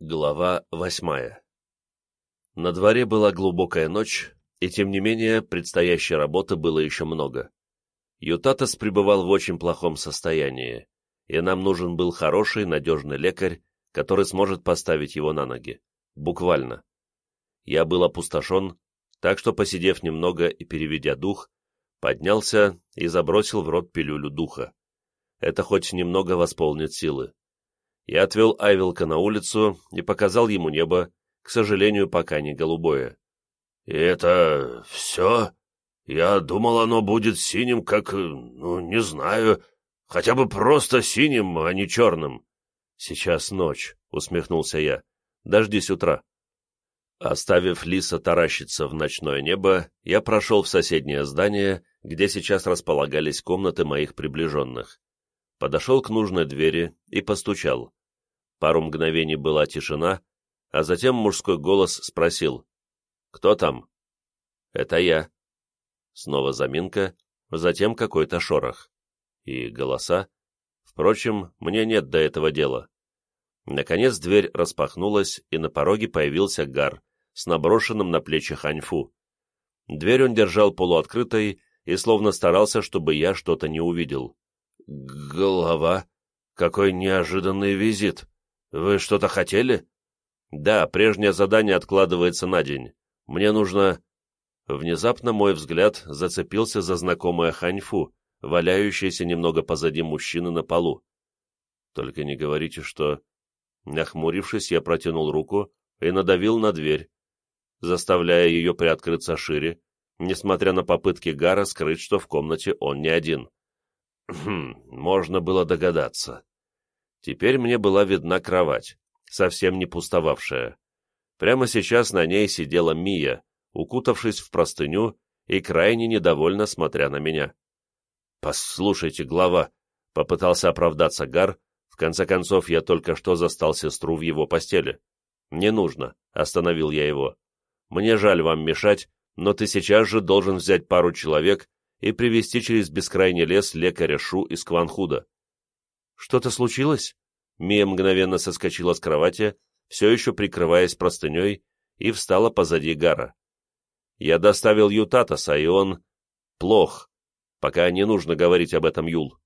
Глава восьмая На дворе была глубокая ночь, и тем не менее предстоящей работы было еще много. Ютатас пребывал в очень плохом состоянии, и нам нужен был хороший, надежный лекарь, который сможет поставить его на ноги. Буквально. Я был опустошен, так что, посидев немного и переведя дух, поднялся и забросил в рот пилюлю духа. Это хоть немного восполнит силы. Я отвел Айвилка на улицу и показал ему небо, к сожалению, пока не голубое. — И это все? Я думал, оно будет синим, как, ну, не знаю, хотя бы просто синим, а не черным. — Сейчас ночь, — усмехнулся я. — Дождись утра. Оставив Лиса таращиться в ночное небо, я прошел в соседнее здание, где сейчас располагались комнаты моих приближенных. Подошел к нужной двери и постучал. Пару мгновений была тишина, а затем мужской голос спросил «Кто там?» «Это я». Снова заминка, затем какой-то шорох. И голоса. Впрочем, мне нет до этого дела. Наконец дверь распахнулась, и на пороге появился Гар с наброшенным на плечи ханьфу. Дверь он держал полуоткрытой и словно старался, чтобы я что-то не увидел. «Голова? Какой неожиданный визит! Вы что-то хотели?» «Да, прежнее задание откладывается на день. Мне нужно...» Внезапно мой взгляд зацепился за знакомое ханьфу, валяющееся немного позади мужчины на полу. «Только не говорите, что...» Нахмурившись, я протянул руку и надавил на дверь, заставляя ее приоткрыться шире, несмотря на попытки Гара скрыть, что в комнате он не один. Хм, можно было догадаться. Теперь мне была видна кровать, совсем не пустовавшая. Прямо сейчас на ней сидела Мия, укутавшись в простыню и крайне недовольно смотря на меня. «Послушайте, глава», — попытался оправдаться Гар, в конце концов я только что застал сестру в его постели. «Не нужно», — остановил я его. «Мне жаль вам мешать, но ты сейчас же должен взять пару человек и привести через бескрайний лес лекаря Шу из Кванхуда. «Что-то случилось?» Мия мгновенно соскочила с кровати, все еще прикрываясь простыней, и встала позади Гара. «Я доставил Ютатаса, и он... плох. Пока не нужно говорить об этом, Юл».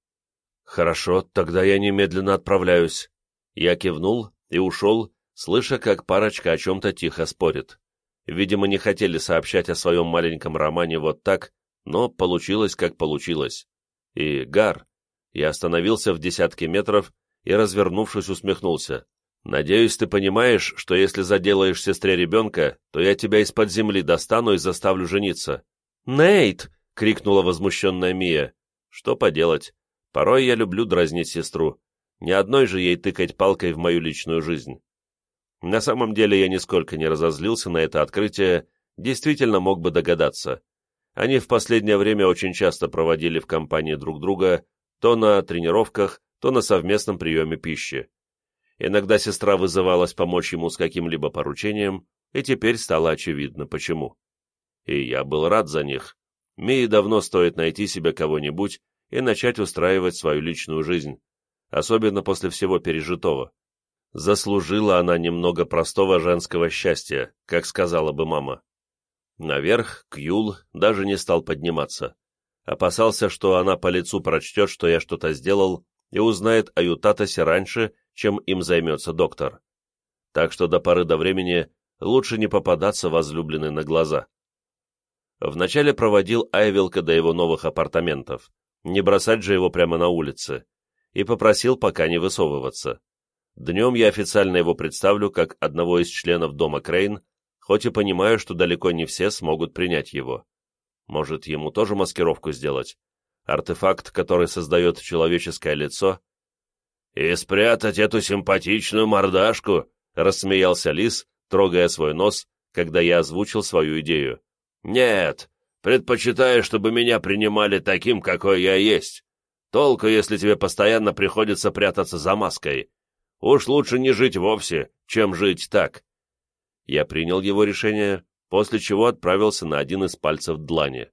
«Хорошо, тогда я немедленно отправляюсь». Я кивнул и ушел, слыша, как парочка о чем-то тихо спорит. Видимо, не хотели сообщать о своем маленьком романе вот так, но получилось, как получилось. И Гар, я остановился в десятке метров и, развернувшись, усмехнулся. «Надеюсь, ты понимаешь, что если заделаешь сестре ребенка, то я тебя из-под земли достану и заставлю жениться». «Нейт!» — крикнула возмущенная Мия. «Что поделать? Порой я люблю дразнить сестру. Ни одной же ей тыкать палкой в мою личную жизнь». На самом деле я нисколько не разозлился на это открытие, действительно мог бы догадаться. Они в последнее время очень часто проводили в компании друг друга то на тренировках, то на совместном приеме пищи. Иногда сестра вызывалась помочь ему с каким-либо поручением, и теперь стало очевидно, почему. И я был рад за них. Мии давно стоит найти себе кого-нибудь и начать устраивать свою личную жизнь, особенно после всего пережитого. Заслужила она немного простого женского счастья, как сказала бы мама. Наверх Кьюл даже не стал подниматься. Опасался, что она по лицу прочтет, что я что-то сделал, и узнает о Ютатосе раньше, чем им займется доктор. Так что до поры до времени лучше не попадаться возлюбленной на глаза. Вначале проводил Айвилка до его новых апартаментов, не бросать же его прямо на улице, и попросил пока не высовываться. Днем я официально его представлю как одного из членов дома Крейн, хоть и понимаю, что далеко не все смогут принять его. Может, ему тоже маскировку сделать? Артефакт, который создает человеческое лицо? «И спрятать эту симпатичную мордашку!» — рассмеялся Лис, трогая свой нос, когда я озвучил свою идею. «Нет, предпочитаю, чтобы меня принимали таким, какой я есть. Толку, если тебе постоянно приходится прятаться за маской. Уж лучше не жить вовсе, чем жить так. Я принял его решение, после чего отправился на один из пальцев длани.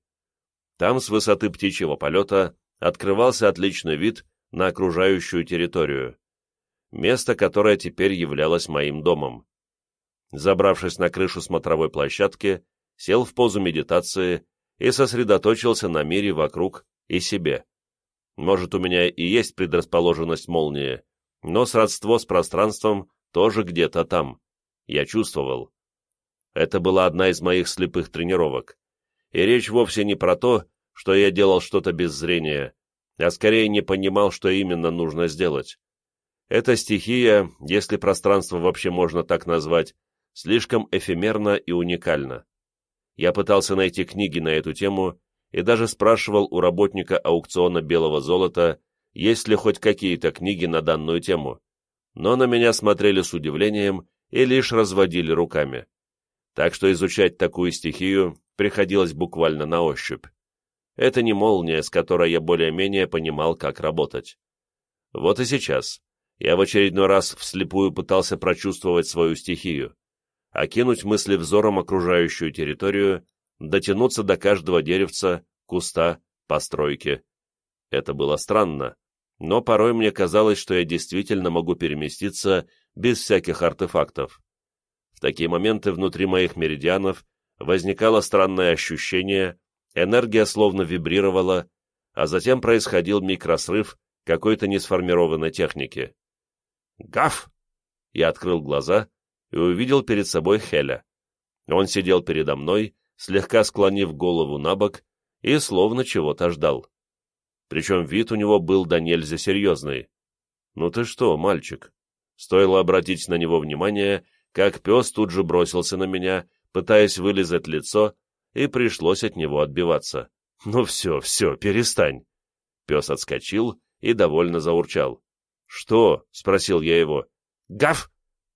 Там, с высоты птичьего полета, открывался отличный вид на окружающую территорию. место, которое теперь являлось моим домом. Забравшись на крышу смотровой площадки, сел в позу медитации и сосредоточился на мире вокруг и себе. Может, у меня и есть предрасположенность молнии, но сродство с пространством тоже где-то там. Я чувствовал. Это была одна из моих слепых тренировок. И речь вовсе не про то, что я делал что-то без зрения, а скорее не понимал, что именно нужно сделать. Эта стихия, если пространство вообще можно так назвать, слишком эфемерна и уникальна. Я пытался найти книги на эту тему и даже спрашивал у работника аукциона белого золота, есть ли хоть какие-то книги на данную тему, но на меня смотрели с удивлением и лишь разводили руками. Так что изучать такую стихию приходилось буквально на ощупь. Это не молния, с которой я более-менее понимал, как работать. Вот и сейчас я в очередной раз вслепую пытался прочувствовать свою стихию окинуть мысли взором окружающую территорию, дотянуться до каждого деревца, куста, постройки. Это было странно, но порой мне казалось, что я действительно могу переместиться без всяких артефактов. В такие моменты внутри моих меридианов возникало странное ощущение, энергия словно вибрировала, а затем происходил микросрыв какой-то несформированной техники. «Гав!» Я открыл глаза и увидел перед собой Хеля. Он сидел передо мной, слегка склонив голову на бок, и словно чего-то ждал. Причем вид у него был до нельзя серьезный. «Ну ты что, мальчик?» Стоило обратить на него внимание, как пес тут же бросился на меня, пытаясь вылезать лицо, и пришлось от него отбиваться. «Ну все, все, перестань!» Пес отскочил и довольно заурчал. «Что?» — спросил я его. «Гав!»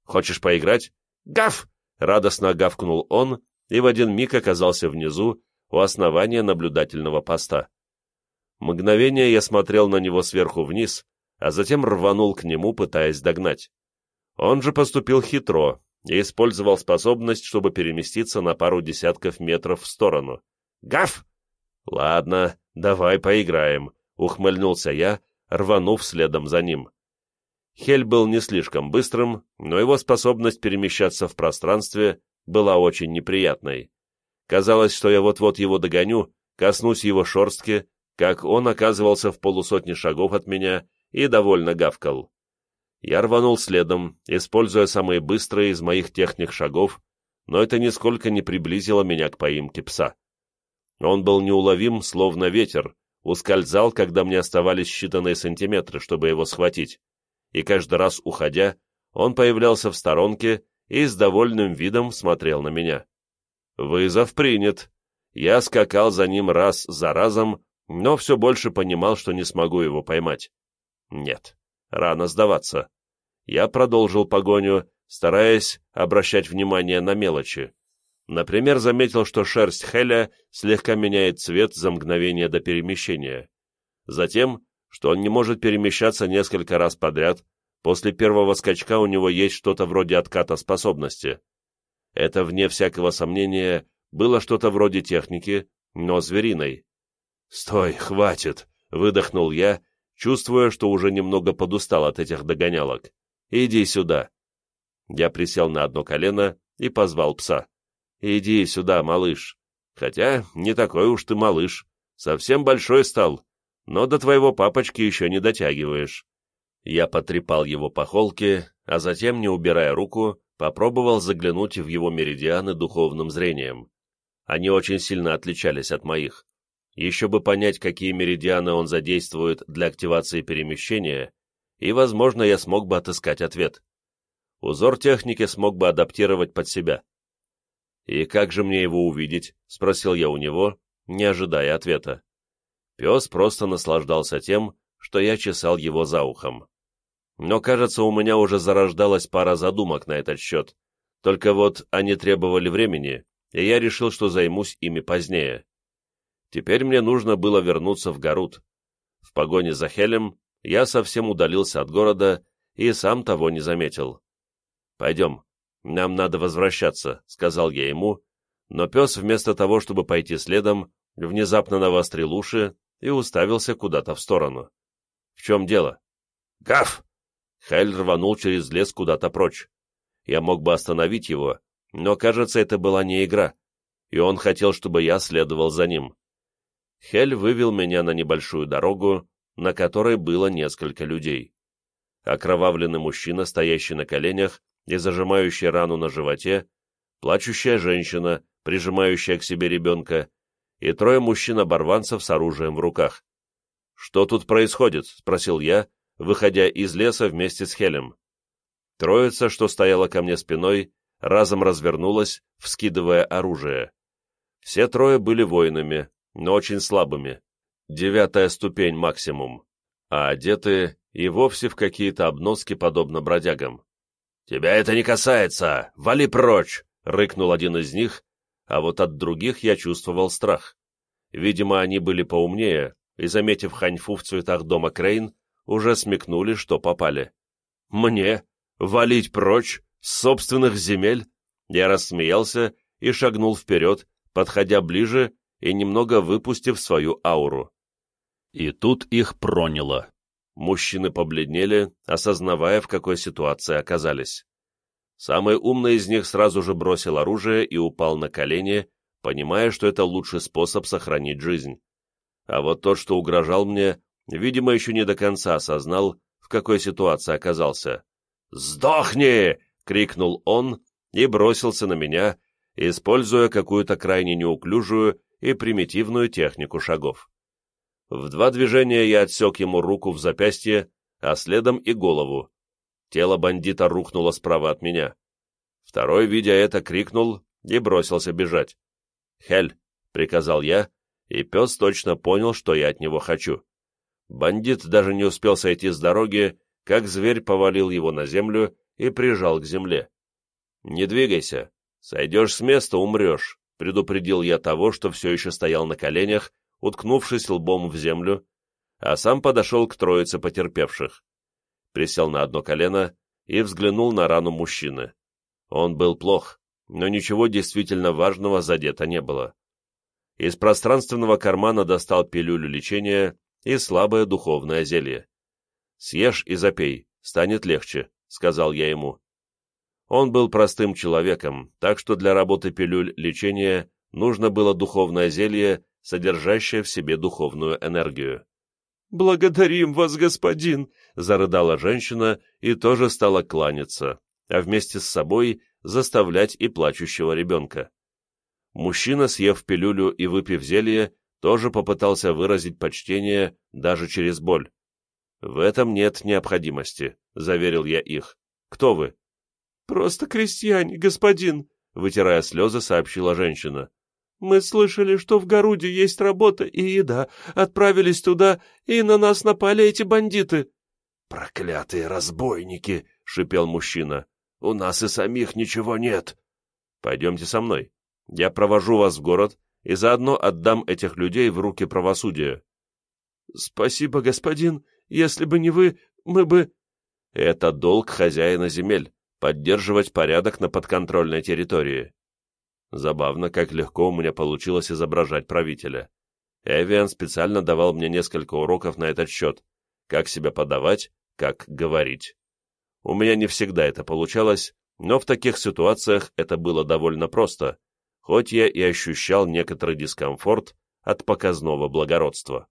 Хочешь поиграть? Гав! Радостно гавкнул он и в один миг оказался внизу, у основания наблюдательного поста. Мгновение я смотрел на него сверху вниз, а затем рванул к нему, пытаясь догнать. Он же поступил хитро и использовал способность, чтобы переместиться на пару десятков метров в сторону. «Гав!» «Ладно, давай поиграем», — ухмыльнулся я, рванув следом за ним. Хель был не слишком быстрым, но его способность перемещаться в пространстве была очень неприятной. Казалось, что я вот-вот его догоню, коснусь его шорстки, как он оказывался в полусотни шагов от меня и довольно гавкал. Я рванул следом, используя самые быстрые из моих техник шагов, но это нисколько не приблизило меня к поимке пса. Он был неуловим, словно ветер, ускользал, когда мне оставались считанные сантиметры, чтобы его схватить и каждый раз уходя, он появлялся в сторонке и с довольным видом смотрел на меня. Вызов принят. Я скакал за ним раз за разом, но все больше понимал, что не смогу его поймать. Нет, рано сдаваться. Я продолжил погоню, стараясь обращать внимание на мелочи. Например, заметил, что шерсть Хеля слегка меняет цвет за мгновение до перемещения. Затем что он не может перемещаться несколько раз подряд, после первого скачка у него есть что-то вроде отката способности. Это, вне всякого сомнения, было что-то вроде техники, но звериной. «Стой, хватит!» — выдохнул я, чувствуя, что уже немного подустал от этих догонялок. «Иди сюда!» Я присел на одно колено и позвал пса. «Иди сюда, малыш!» Хотя не такой уж ты малыш, совсем большой стал, но до твоего папочки еще не дотягиваешь». Я потрепал его по холке, а затем, не убирая руку, попробовал заглянуть в его меридианы духовным зрением. Они очень сильно отличались от моих. Еще бы понять, какие меридианы он задействует для активации перемещения, и, возможно, я смог бы отыскать ответ. Узор техники смог бы адаптировать под себя. «И как же мне его увидеть?» — спросил я у него, не ожидая ответа. Пес просто наслаждался тем, что я чесал его за ухом. Но, кажется, у меня уже зарождалась пара задумок на этот счет. Только вот они требовали времени, и я решил, что займусь ими позднее. Теперь мне нужно было вернуться в Гарут. В погоне за Хелем я совсем удалился от города и сам того не заметил. «Пойдем, нам надо возвращаться», — сказал я ему, но пес вместо того, чтобы пойти следом, внезапно навострил уши и уставился куда-то в сторону. «В чем дело?» «Гав!» Хайль рванул через лес куда-то прочь. Я мог бы остановить его, но, кажется, это была не игра, и он хотел, чтобы я следовал за ним. Хель вывел меня на небольшую дорогу, на которой было несколько людей. Окровавленный мужчина, стоящий на коленях и зажимающий рану на животе, плачущая женщина, прижимающая к себе ребенка, и трое мужчин-оборванцев с оружием в руках. «Что тут происходит?» — спросил я, выходя из леса вместе с Хелем. Троица, что стояла ко мне спиной, разом развернулась, вскидывая оружие. Все трое были воинами, но очень слабыми. Девятая ступень максимум. А одеты и вовсе в какие-то обноски, подобно бродягам. «Тебя это не касается! Вали прочь!» — рыкнул один из них, а вот от других я чувствовал страх. Видимо, они были поумнее, и, заметив ханьфу в цветах дома Крейн, уже смекнули, что попали. «Мне? Валить прочь? С собственных земель?» Я рассмеялся и шагнул вперед, подходя ближе и немного выпустив свою ауру. И тут их проняло. Мужчины побледнели, осознавая, в какой ситуации оказались. Самый умный из них сразу же бросил оружие и упал на колени, понимая, что это лучший способ сохранить жизнь. А вот тот, что угрожал мне, видимо, еще не до конца осознал, в какой ситуации оказался. «Сдохни!» — крикнул он и бросился на меня, используя какую-то крайне неуклюжую и примитивную технику шагов. В два движения я отсек ему руку в запястье, а следом и голову. Тело бандита рухнуло справа от меня. Второй, видя это, крикнул и бросился бежать. «Хель!» — приказал я, и пес точно понял, что я от него хочу. Бандит даже не успел сойти с дороги, как зверь повалил его на землю и прижал к земле. «Не двигайся, сойдешь с места, умрешь», — предупредил я того, что все еще стоял на коленях, уткнувшись лбом в землю, а сам подошел к троице потерпевших. Присел на одно колено и взглянул на рану мужчины. Он был плох, но ничего действительно важного задето не было. Из пространственного кармана достал пилюлю лечения и слабое духовное зелье. «Съешь и запей, станет легче», — сказал я ему. Он был простым человеком, так что для работы пилюль лечения нужно было духовное зелье, содержащее в себе духовную энергию. «Благодарим вас, господин!» — зарыдала женщина и тоже стала кланяться, а вместе с собой заставлять и плачущего ребенка. Мужчина, съев пилюлю и выпив зелье, тоже попытался выразить почтение даже через боль. «В этом нет необходимости», — заверил я их. «Кто вы?» «Просто крестьяне, господин», — вытирая слезы, сообщила женщина. «Мы слышали, что в Горуде есть работа и еда, отправились туда, и на нас напали эти бандиты». «Проклятые разбойники!» — шипел мужчина. У нас и самих ничего нет. Пойдемте со мной. Я провожу вас в город и заодно отдам этих людей в руки правосудия. Спасибо, господин. Если бы не вы, мы бы... Это долг хозяина земель — поддерживать порядок на подконтрольной территории. Забавно, как легко у меня получилось изображать правителя. Эвиан специально давал мне несколько уроков на этот счет. Как себя подавать, как говорить. У меня не всегда это получалось, но в таких ситуациях это было довольно просто, хоть я и ощущал некоторый дискомфорт от показного благородства.